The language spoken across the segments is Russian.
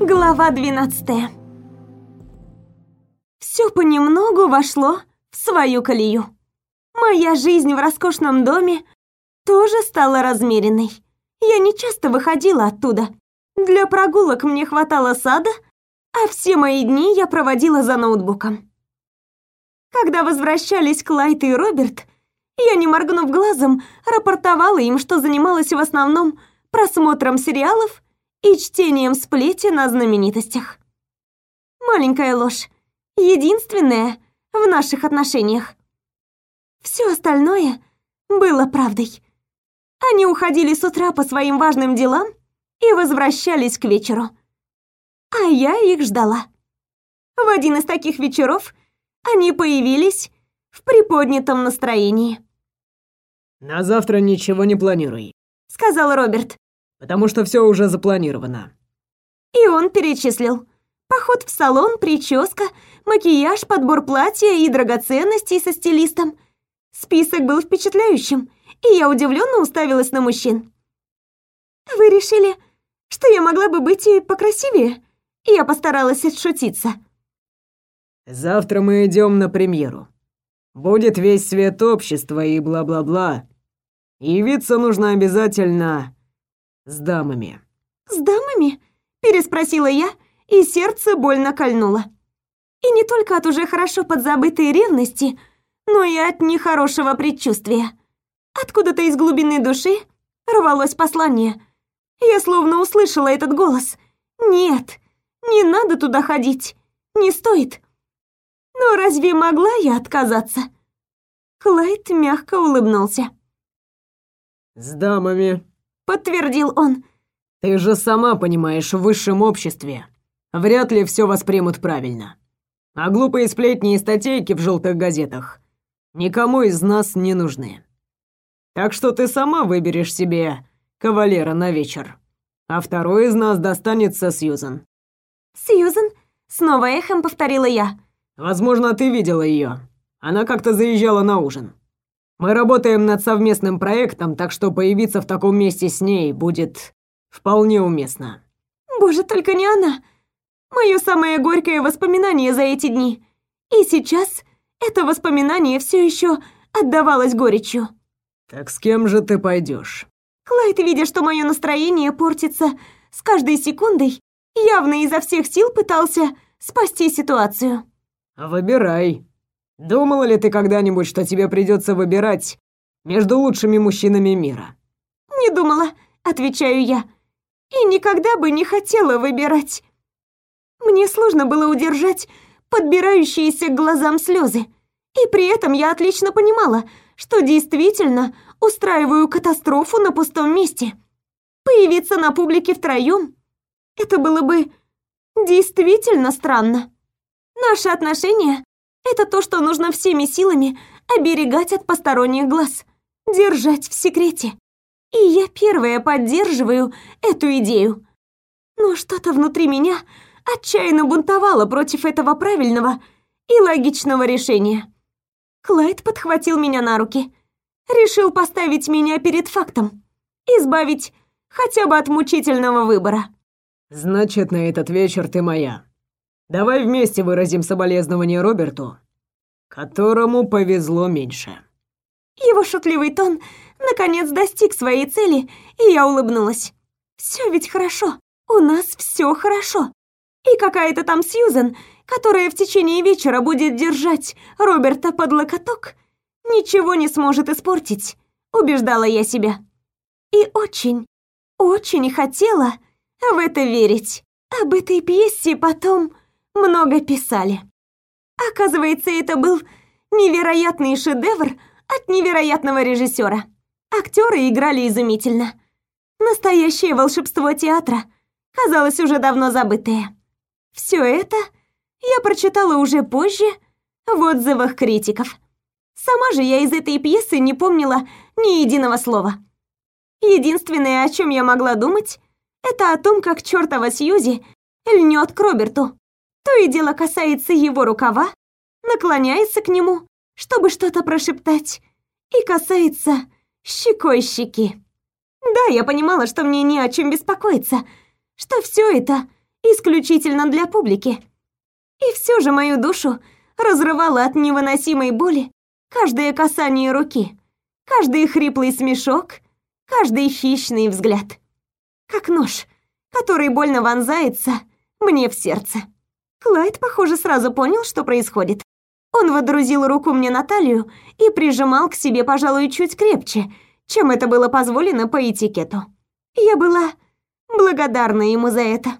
Глава 12. Все понемногу вошло в свою колею. Моя жизнь в роскошном доме тоже стала размеренной. Я не часто выходила оттуда. Для прогулок мне хватало сада, а все мои дни я проводила за ноутбуком. Когда возвращались Клайд и Роберт, я, не моргнув глазом, рапортовала им, что занималась в основном просмотром сериалов и чтением сплетен о знаменитостях. Маленькая ложь, единственная в наших отношениях. Все остальное было правдой. Они уходили с утра по своим важным делам и возвращались к вечеру. А я их ждала. В один из таких вечеров они появились в приподнятом настроении. «На завтра ничего не планируй», — сказал Роберт. «Потому что все уже запланировано». И он перечислил. Поход в салон, прическа, макияж, подбор платья и драгоценностей со стилистом. Список был впечатляющим, и я удивленно уставилась на мужчин. «Вы решили, что я могла бы быть и покрасивее?» Я постаралась отшутиться. «Завтра мы идем на премьеру. Будет весь свет общества и бла-бла-бла. Явиться нужно обязательно с дамами». «С дамами?» – переспросила я, и сердце больно кольнуло. И не только от уже хорошо подзабытой ревности, но и от нехорошего предчувствия. Откуда-то из глубины души рвалось послание. Я словно услышала этот голос. «Нет, не надо туда ходить, не стоит». Но разве могла я отказаться? Клайд мягко улыбнулся. «С дамами», — подтвердил он. «Ты же сама понимаешь, в высшем обществе вряд ли все воспримут правильно. А глупые сплетни и статейки в желтых газетах никому из нас не нужны. Так что ты сама выберешь себе кавалера на вечер, а второй из нас достанется Сьюзан». «Сьюзан?» — снова эхом повторила я. Возможно, ты видела ее. Она как-то заезжала на ужин. Мы работаем над совместным проектом, так что появиться в таком месте с ней будет вполне уместно. Боже, только не она. Мое самое горькое воспоминание за эти дни. И сейчас это воспоминание все еще отдавалось горечью. Так с кем же ты пойдешь? Клайд, видя, что мое настроение портится с каждой секундой, явно изо всех сил пытался спасти ситуацию. Выбирай. Думала ли ты когда-нибудь, что тебе придется выбирать между лучшими мужчинами мира? Не думала, отвечаю я. И никогда бы не хотела выбирать. Мне сложно было удержать подбирающиеся к глазам слезы. И при этом я отлично понимала, что действительно устраиваю катастрофу на пустом месте. Появиться на публике втроем — это было бы действительно странно. Наши отношения — это то, что нужно всеми силами оберегать от посторонних глаз, держать в секрете. И я первая поддерживаю эту идею. Но что-то внутри меня отчаянно бунтовало против этого правильного и логичного решения. Клайд подхватил меня на руки. Решил поставить меня перед фактом. Избавить хотя бы от мучительного выбора. «Значит, на этот вечер ты моя», Давай вместе выразим соболезнование Роберту, которому повезло меньше». Его шутливый тон наконец достиг своей цели, и я улыбнулась. «Все ведь хорошо, у нас все хорошо. И какая-то там Сьюзен, которая в течение вечера будет держать Роберта под локоток, ничего не сможет испортить», убеждала я себя. И очень, очень хотела в это верить. Об этой пьесе потом много писали. Оказывается, это был невероятный шедевр от невероятного режиссера. Актеры играли изумительно. Настоящее волшебство театра, казалось уже давно забытое. Все это я прочитала уже позже в отзывах критиков. Сама же я из этой пьесы не помнила ни единого слова. Единственное, о чем я могла думать, это о том, как чертова Сьюзи льнет к Роберту. То и дело касается его рукава, наклоняется к нему, чтобы что-то прошептать, и касается щекой щеки. Да, я понимала, что мне не о чем беспокоиться, что все это исключительно для публики. И все же мою душу разрывало от невыносимой боли каждое касание руки, каждый хриплый смешок, каждый хищный взгляд. Как нож, который больно вонзается мне в сердце. Клайд, похоже, сразу понял, что происходит. Он водрузил руку мне на талию и прижимал к себе, пожалуй, чуть крепче, чем это было позволено по этикету. Я была благодарна ему за это.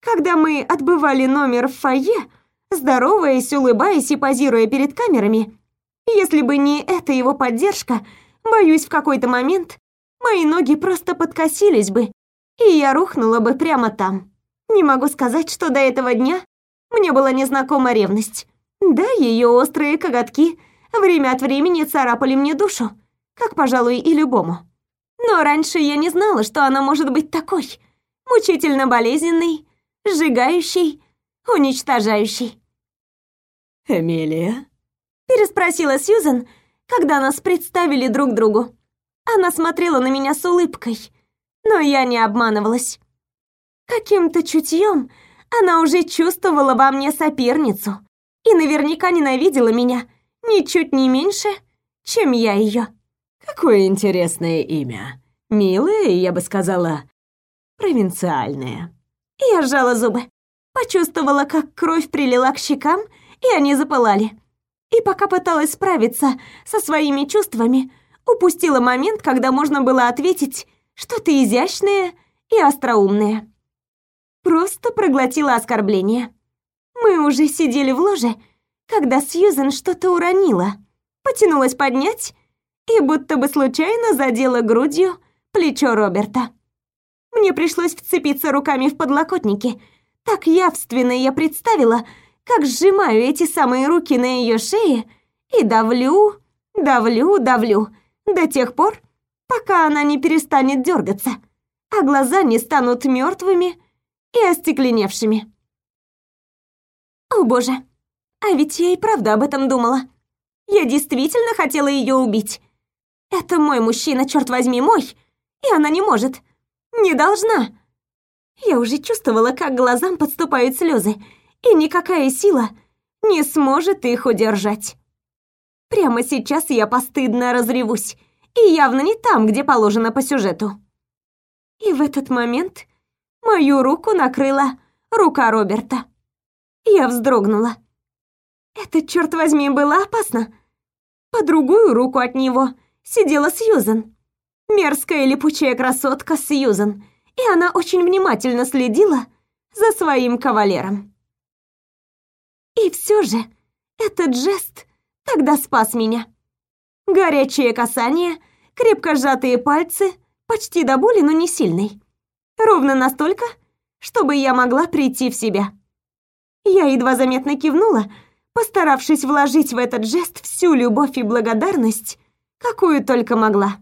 Когда мы отбывали номер в фойе, здороваясь, улыбаясь и позируя перед камерами, если бы не эта его поддержка, боюсь, в какой-то момент мои ноги просто подкосились бы, и я рухнула бы прямо там. Не могу сказать, что до этого дня мне была незнакома ревность. Да, ее острые коготки время от времени царапали мне душу, как, пожалуй, и любому. Но раньше я не знала, что она может быть такой. Мучительно болезненной, сжигающей, уничтожающей. «Эмилия?» Переспросила Сьюзен, когда нас представили друг другу. Она смотрела на меня с улыбкой, но я не обманывалась. Каким-то чутьем она уже чувствовала во мне соперницу и наверняка ненавидела меня ничуть не меньше, чем я ее. Какое интересное имя. Милое, я бы сказала, провинциальное. Я сжала зубы. Почувствовала, как кровь прилила к щекам, и они запылали. И пока пыталась справиться со своими чувствами, упустила момент, когда можно было ответить что-то изящное и остроумное. Просто проглотила оскорбление. Мы уже сидели в ложе, когда Сьюзен что-то уронила, потянулась поднять и будто бы случайно задела грудью плечо Роберта. Мне пришлось вцепиться руками в подлокотники. Так явственно я представила, как сжимаю эти самые руки на ее шее и давлю, давлю, давлю до тех пор, пока она не перестанет дергаться, а глаза не станут мертвыми и остекленевшими. О боже, а ведь я и правда об этом думала. Я действительно хотела ее убить. Это мой мужчина, черт возьми, мой, и она не может, не должна. Я уже чувствовала, как глазам подступают слезы, и никакая сила не сможет их удержать. Прямо сейчас я постыдно разревусь, и явно не там, где положено по сюжету. И в этот момент Мою руку накрыла рука Роберта. Я вздрогнула. Это, черт возьми, было опасно. По другую руку от него сидела Сьюзен. Мерзкая липучая красотка Сьюзен. И она очень внимательно следила за своим кавалером. И все же этот жест тогда спас меня. Горячее касание, крепко сжатые пальцы, почти до боли, но не сильной. Ровно настолько, чтобы я могла прийти в себя. Я едва заметно кивнула, постаравшись вложить в этот жест всю любовь и благодарность, какую только могла.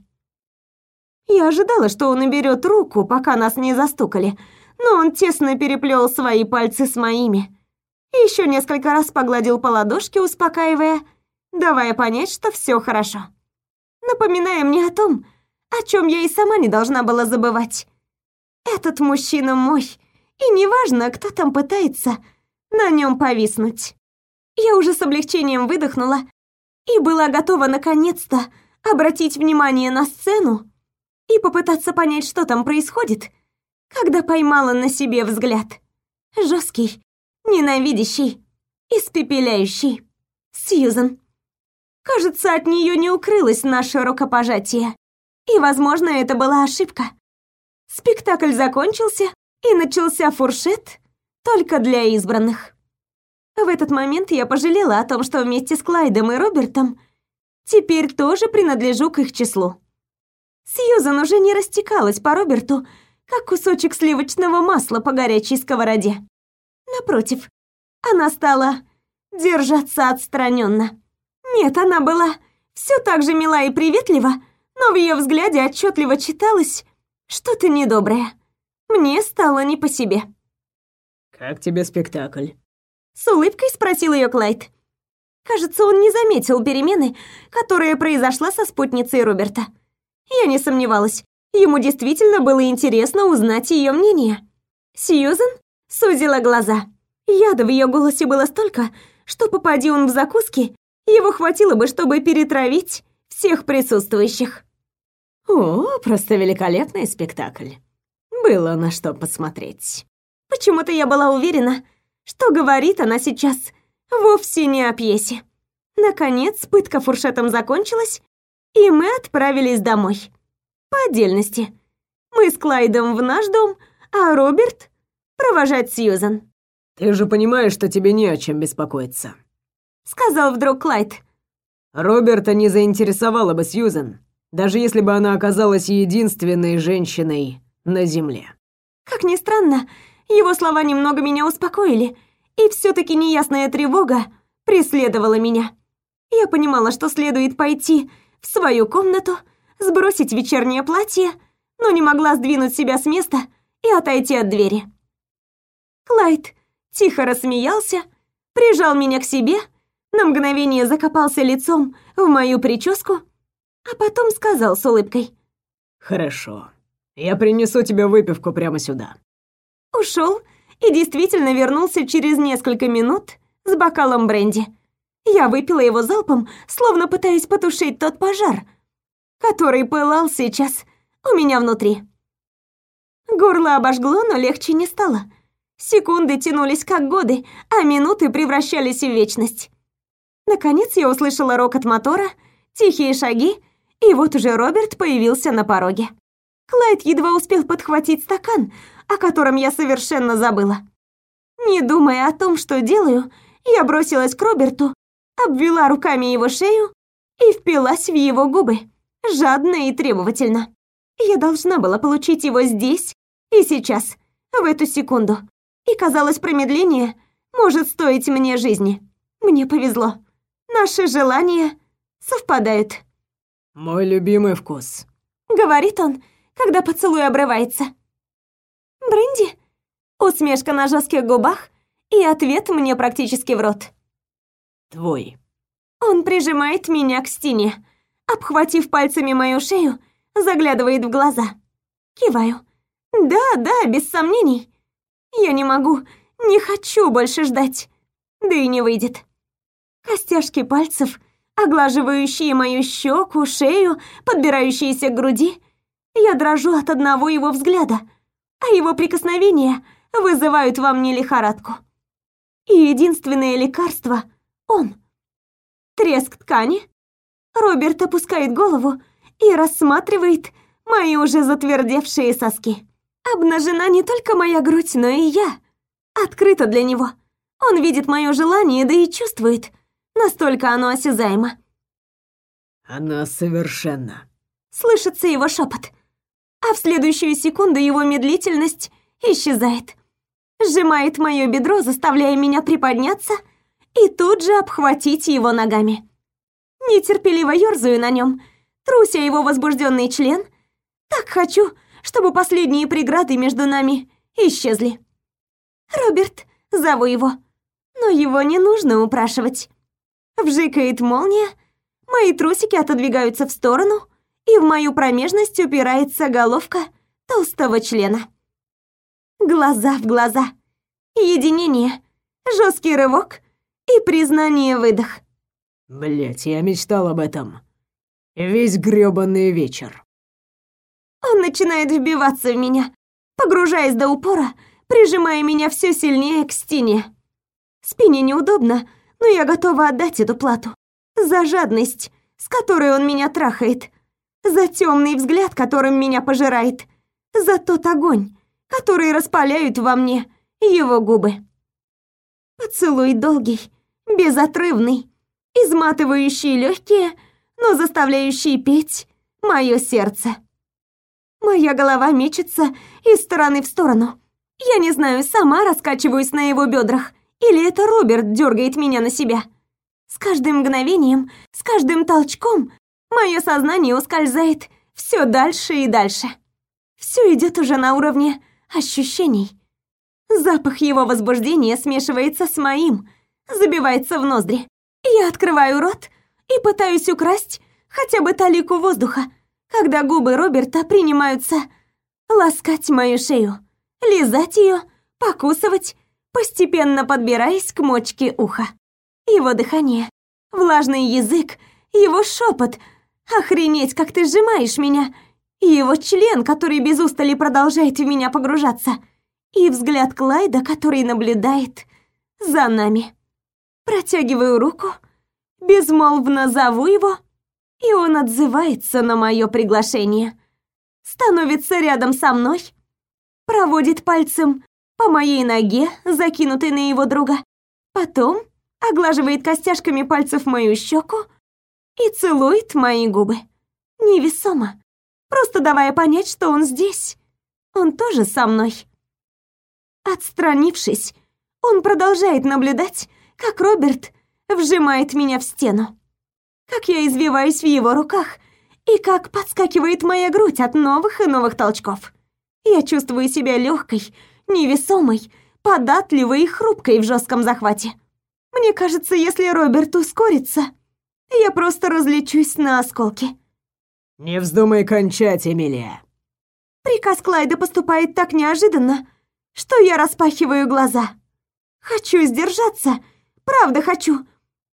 Я ожидала, что он уберет руку, пока нас не застукали, но он тесно переплел свои пальцы с моими. Еще несколько раз погладил по ладошке, успокаивая, давая понять, что все хорошо. Напоминая мне о том, о чем я и сама не должна была забывать. Этот мужчина мой, и неважно, кто там пытается на нем повиснуть. Я уже с облегчением выдохнула и была готова наконец-то обратить внимание на сцену и попытаться понять, что там происходит, когда поймала на себе взгляд. Жесткий, ненавидящий, испепеляющий. Сьюзен. Кажется, от нее не укрылось наше рукопожатие. И, возможно, это была ошибка. Спектакль закончился, и начался фуршет только для избранных. В этот момент я пожалела о том, что вместе с Клайдом и Робертом теперь тоже принадлежу к их числу. Сьюзан уже не растекалась по Роберту, как кусочек сливочного масла по горячей сковороде. Напротив, она стала держаться отстраненно. Нет, она была все так же мила и приветлива, но в ее взгляде отчетливо читалось что-то недоброе. Мне стало не по себе. «Как тебе спектакль?» С улыбкой спросил ее Клайд. Кажется, он не заметил перемены, которая произошла со спутницей Роберта. Я не сомневалась. Ему действительно было интересно узнать ее мнение. Сьюзен сузила глаза. Яда в ее голосе было столько, что попади он в закуски, его хватило бы, чтобы перетравить всех присутствующих. О, просто великолепный спектакль. Было на что посмотреть. Почему-то я была уверена, что говорит она сейчас вовсе не о пьесе. Наконец, пытка фуршетом закончилась, и мы отправились домой. По отдельности. Мы с Клайдом в наш дом, а Роберт провожать Сьюзан. «Ты же понимаешь, что тебе не о чем беспокоиться», — сказал вдруг Клайд. «Роберта не заинтересовала бы Сьюзан, даже если бы она оказалась единственной женщиной на Земле». Как ни странно, его слова немного меня успокоили, и все таки неясная тревога преследовала меня. Я понимала, что следует пойти в свою комнату, сбросить вечернее платье, но не могла сдвинуть себя с места и отойти от двери. Клайд тихо рассмеялся, прижал меня к себе, на мгновение закопался лицом в мою прическу, а потом сказал с улыбкой. «Хорошо. Я принесу тебе выпивку прямо сюда». Ушел и действительно вернулся через несколько минут с бокалом бренди. Я выпила его залпом, словно пытаясь потушить тот пожар, который пылал сейчас у меня внутри. Горло обожгло, но легче не стало. Секунды тянулись как годы, а минуты превращались в вечность. Наконец я услышала рокот мотора, тихие шаги, и вот уже Роберт появился на пороге. Клайд едва успел подхватить стакан, о котором я совершенно забыла. Не думая о том, что делаю, я бросилась к Роберту, обвела руками его шею и впилась в его губы, жадно и требовательно. Я должна была получить его здесь и сейчас, в эту секунду. И казалось, промедление может стоить мне жизни. Мне повезло. Наши желания совпадают. «Мой любимый вкус», — говорит он, когда поцелуй обрывается. «Бренди?» Усмешка на жестких губах и ответ мне практически в рот. «Твой». Он прижимает меня к стене, обхватив пальцами мою шею, заглядывает в глаза. Киваю. «Да, да, без сомнений. Я не могу, не хочу больше ждать. Да и не выйдет». Костяшки пальцев, оглаживающие мою щеку, шею, подбирающиеся к груди. Я дрожу от одного его взгляда, а его прикосновения вызывают во мне лихорадку. И единственное лекарство — он. Треск ткани. Роберт опускает голову и рассматривает мои уже затвердевшие соски. Обнажена не только моя грудь, но и я. Открыта для него. Он видит мое желание, да и чувствует. Настолько оно осязаемо. Она совершенно. Слышится его шепот. А в следующую секунду его медлительность исчезает. Сжимает мое бедро, заставляя меня приподняться и тут же обхватить его ногами. Нетерпеливо ёрзаю на нем, труся его возбужденный член. Так хочу, чтобы последние преграды между нами исчезли. «Роберт», зову его, но его не нужно упрашивать. Вжикает молния, мои трусики отодвигаются в сторону, и в мою промежность упирается головка толстого члена. Глаза в глаза, единение, жесткий рывок и признание выдох. Блять, я мечтал об этом. Весь грёбаный вечер. Он начинает вбиваться в меня, погружаясь до упора, прижимая меня все сильнее к стене. Спине неудобно, но я готова отдать эту плату. За жадность, с которой он меня трахает. За темный взгляд, которым меня пожирает. За тот огонь, который распаляют во мне его губы. Поцелуй долгий, безотрывный, изматывающий легкие, но заставляющий петь мое сердце. Моя голова мечется из стороны в сторону. Я не знаю, сама раскачиваюсь на его бедрах, или это Роберт дергает меня на себя. С каждым мгновением, с каждым толчком мое сознание ускользает все дальше и дальше. Все идет уже на уровне ощущений. Запах его возбуждения смешивается с моим, забивается в ноздри. Я открываю рот и пытаюсь украсть хотя бы талику воздуха, когда губы Роберта принимаются ласкать мою шею, лизать ее, покусывать, постепенно подбираясь к мочке уха. Его дыхание, влажный язык, его шепот. Охренеть, как ты сжимаешь меня. Его член, который без устали продолжает в меня погружаться. И взгляд Клайда, который наблюдает за нами. Протягиваю руку, безмолвно зову его, и он отзывается на мое приглашение. Становится рядом со мной, проводит пальцем по моей ноге, закинутой на его друга. Потом оглаживает костяшками пальцев мою щеку и целует мои губы. Невесомо, просто давая понять, что он здесь. Он тоже со мной. Отстранившись, он продолжает наблюдать, как Роберт вжимает меня в стену. Как я извиваюсь в его руках и как подскакивает моя грудь от новых и новых толчков. Я чувствую себя легкой, невесомой, податливой и хрупкой в жестком захвате. Мне кажется, если Роберт ускорится, я просто разлечусь на осколки. «Не вздумай кончать, Эмилия!» Приказ Клайда поступает так неожиданно, что я распахиваю глаза. Хочу сдержаться, правда хочу,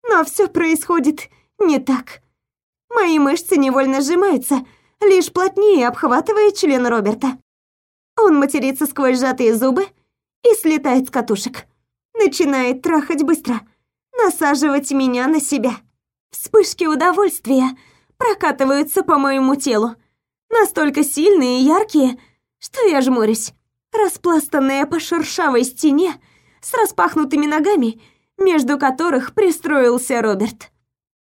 но все происходит не так. Мои мышцы невольно сжимаются, лишь плотнее обхватывая член Роберта. Он матерится сквозь сжатые зубы и слетает с катушек. Начинает трахать быстро, насаживать меня на себя. Вспышки удовольствия прокатываются по моему телу. Настолько сильные и яркие, что я жмурюсь. Распластанная по шершавой стене с распахнутыми ногами, между которых пристроился Роберт.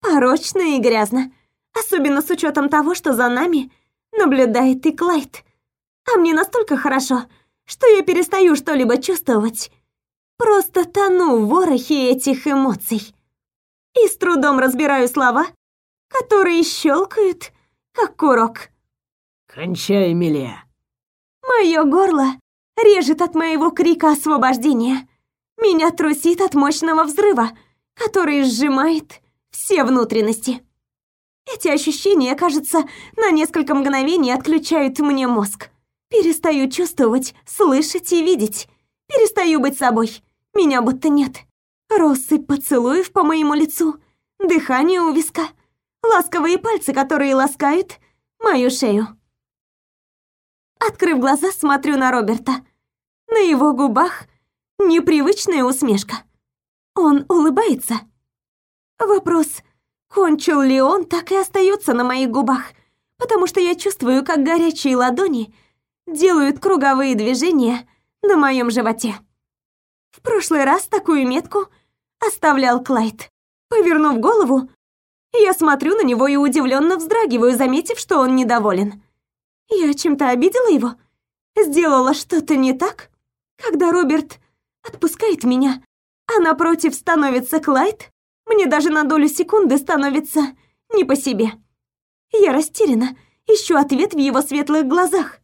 Порочно и грязно, особенно с учетом того, что за нами наблюдает и Клайд. А мне настолько хорошо, что я перестаю что-либо чувствовать. Просто тону в ворохе этих эмоций. И с трудом разбираю слова, которые щелкают, как курок. «Кончай, Эмилия!» Мое горло режет от моего крика освобождения. Меня трусит от мощного взрыва, который сжимает все внутренности. Эти ощущения, кажется, на несколько мгновений отключают мне мозг. Перестаю чувствовать, слышать и видеть. Перестаю быть собой. Меня будто нет. Россыпь поцелуев по моему лицу, дыхание у виска, ласковые пальцы, которые ласкают мою шею. Открыв глаза, смотрю на Роберта. На его губах непривычная усмешка. Он улыбается. Вопрос, кончил ли он, так и остается на моих губах, потому что я чувствую, как горячие ладони делают круговые движения на моем животе. В прошлый раз такую метку оставлял Клайд. Повернув голову, я смотрю на него и удивленно вздрагиваю, заметив, что он недоволен. Я чем-то обидела его? Сделала что-то не так? Когда Роберт отпускает меня, а напротив становится Клайд, мне даже на долю секунды становится не по себе. Я растеряна, ищу ответ в его светлых глазах.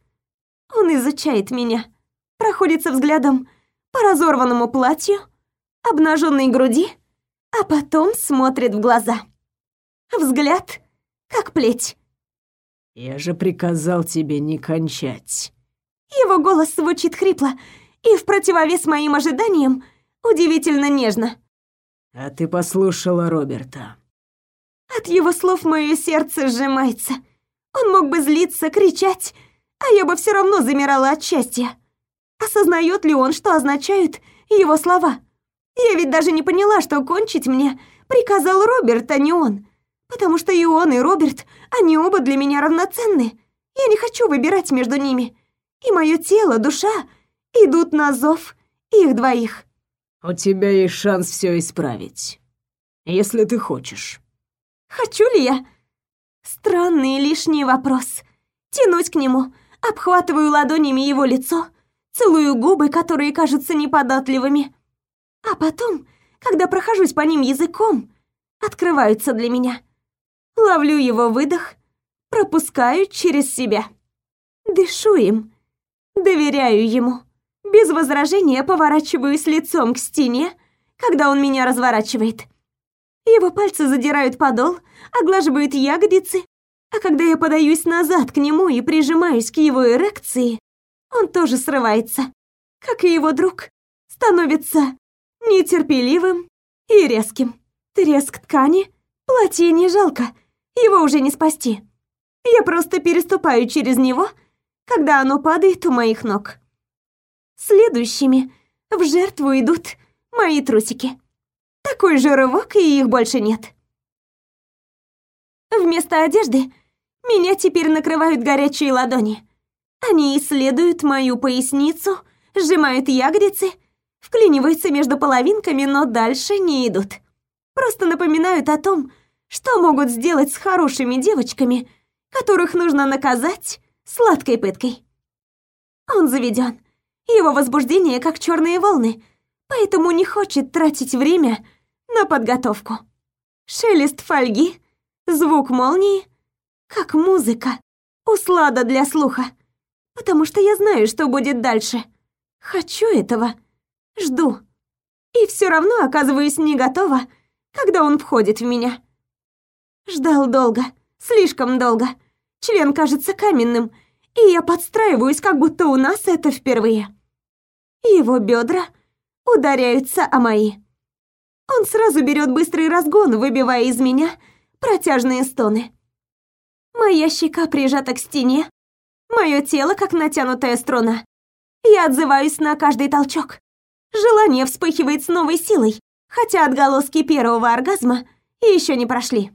Он изучает меня, проходится взглядом по разорванному платью, обнаженной груди, а потом смотрит в глаза. Взгляд, как плеть. «Я же приказал тебе не кончать». Его голос звучит хрипло и в противовес моим ожиданиям удивительно нежно. «А ты послушала Роберта». От его слов мое сердце сжимается. Он мог бы злиться, кричать, а я бы все равно замирала от счастья. Осознает ли он, что означают его слова? Я ведь даже не поняла, что кончить мне приказал Роберт, а не он. Потому что и он, и Роберт, они оба для меня равноценны. Я не хочу выбирать между ними. И мое тело, душа идут на зов их двоих. У тебя есть шанс все исправить. Если ты хочешь. Хочу ли я? Странный лишний вопрос. Тянусь к нему, обхватываю ладонями его лицо, целую губы, которые кажутся неподатливыми. А потом, когда прохожусь по ним языком, открываются для меня. Ловлю его выдох, пропускаю через себя. Дышу им, доверяю ему. Без возражения поворачиваюсь лицом к стене, когда он меня разворачивает. Его пальцы задирают подол, оглаживают ягодицы, а когда я подаюсь назад к нему и прижимаюсь к его эрекции, он тоже срывается. как и его друг, становится нетерпеливым и резким. Треск ткани, платье не жалко, его уже не спасти. Я просто переступаю через него, когда оно падает у моих ног. Следующими в жертву идут мои трусики. Такой же рывок, и их больше нет. Вместо одежды меня теперь накрывают горячие ладони. Они исследуют мою поясницу, сжимают ягодицы, вклиниваются между половинками, но дальше не идут. Просто напоминают о том, что могут сделать с хорошими девочками, которых нужно наказать сладкой пыткой. Он заведен. Его возбуждение как черные волны, поэтому не хочет тратить время на подготовку. Шелест фольги, звук молнии, как музыка, услада для слуха. Потому что я знаю, что будет дальше. Хочу этого. Жду. И все равно оказываюсь не готова, когда он входит в меня. Ждал долго, слишком долго. Член кажется каменным, и я подстраиваюсь, как будто у нас это впервые. Его бедра ударяются о мои. Он сразу берет быстрый разгон, выбивая из меня протяжные стоны. Моя щека прижата к стене, мое тело как натянутая струна. Я отзываюсь на каждый толчок. Желание вспыхивает с новой силой, хотя отголоски первого оргазма еще не прошли.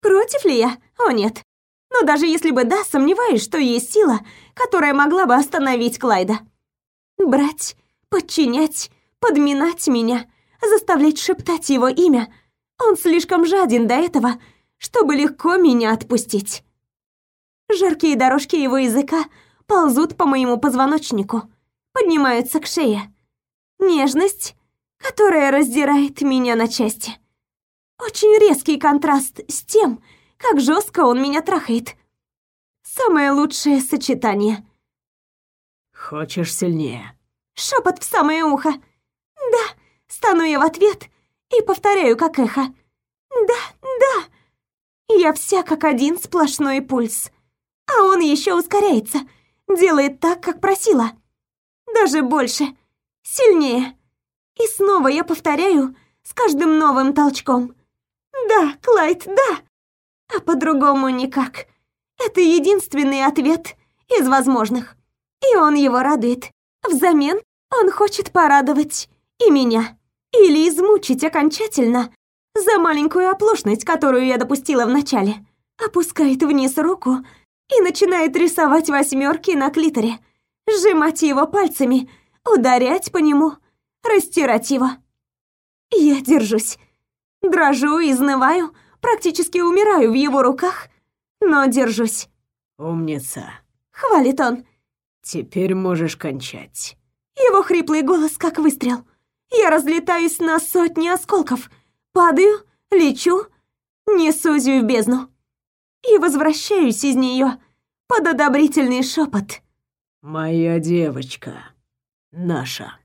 Против ли я? О нет. Но даже если бы да, сомневаюсь, что есть сила, которая могла бы остановить Клайда. Брать, подчинять, подминать меня, заставлять шептать его имя. Он слишком жаден до этого, чтобы легко меня отпустить. Жаркие дорожки его языка ползут по моему позвоночнику, поднимаются к шее. Нежность, которая раздирает меня на части. Очень резкий контраст с тем, как жестко он меня трахает. Самое лучшее сочетание. «Хочешь сильнее?» Шепот в самое ухо. «Да», стану я в ответ и повторяю как эхо. «Да, да». Я вся как один сплошной пульс. А он еще ускоряется, делает так, как просила. Даже больше, сильнее. И снова я повторяю с каждым новым толчком. «Да, Клайд, да!» А по-другому никак. Это единственный ответ из возможных. И он его радует. Взамен он хочет порадовать и меня. Или измучить окончательно за маленькую оплошность, которую я допустила вначале. Опускает вниз руку и начинает рисовать восьмерки на клиторе, сжимать его пальцами, ударять по нему, растирать его. Я держусь. Дрожу, изнываю, практически умираю в его руках, но держусь. «Умница», — хвалит он. «Теперь можешь кончать». Его хриплый голос как выстрел. Я разлетаюсь на сотни осколков, падаю, лечу, несусь в бездну. И возвращаюсь из нее под одобрительный шепот. «Моя девочка, наша».